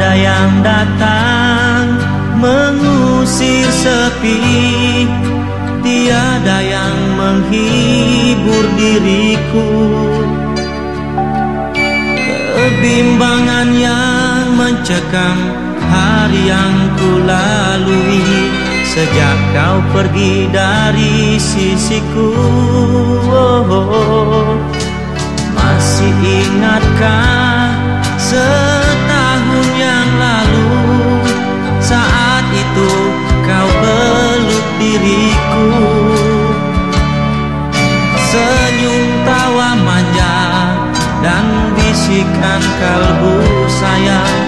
yang datang mengusir sepi. Tiada yang menghibur diriku. Kebimbangan yang mencekam hari yang ku lalui Sejak kau pergi dari sisiku oh, oh, oh. Masih ingatkah bisikan kalbu sayang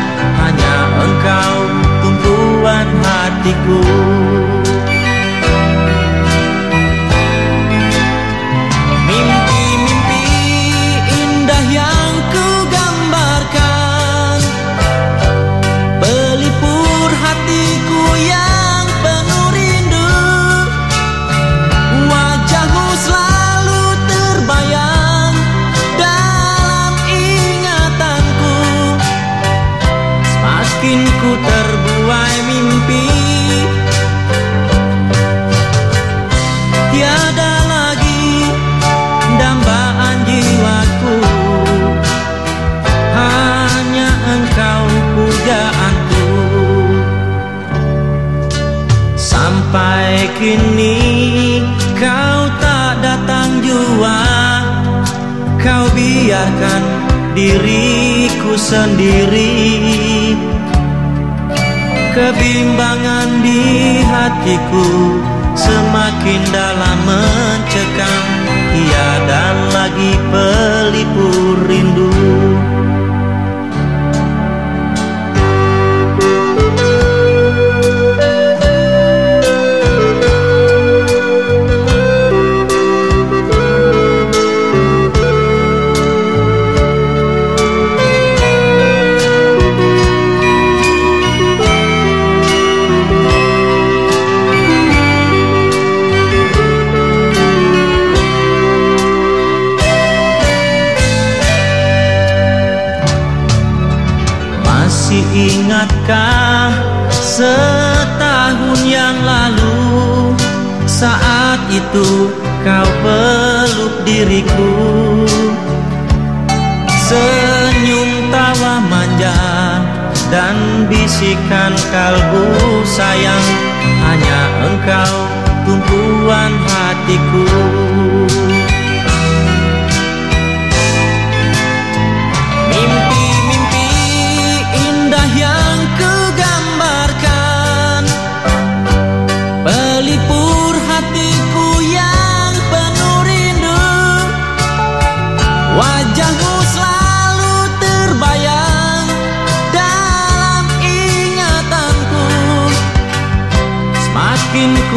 kini kau tak datang jua. Kau biarkan diriku sendiri. Kebimbangan di hatiku Semakin dalam mencekam. Tiada lagi pelipur Masih ingatkah setahun yang lalu? Saat itu kau peluk diriku. Senyum tawa manja dan bisikan kalbu sayang Hanya engkau tumpuan hatiku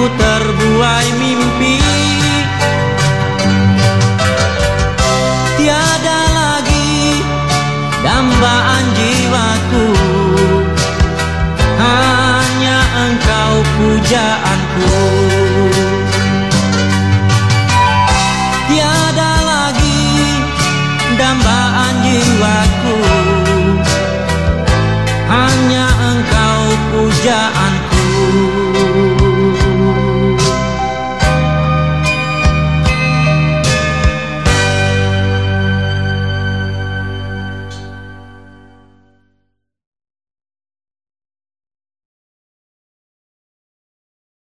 Ku terbuai mimpi. Tiada lagi dambaan jiwaku. Hanya engkau pujaanku. Tiada lagi dambaan jiwaku. Hanya engkau pujaanku.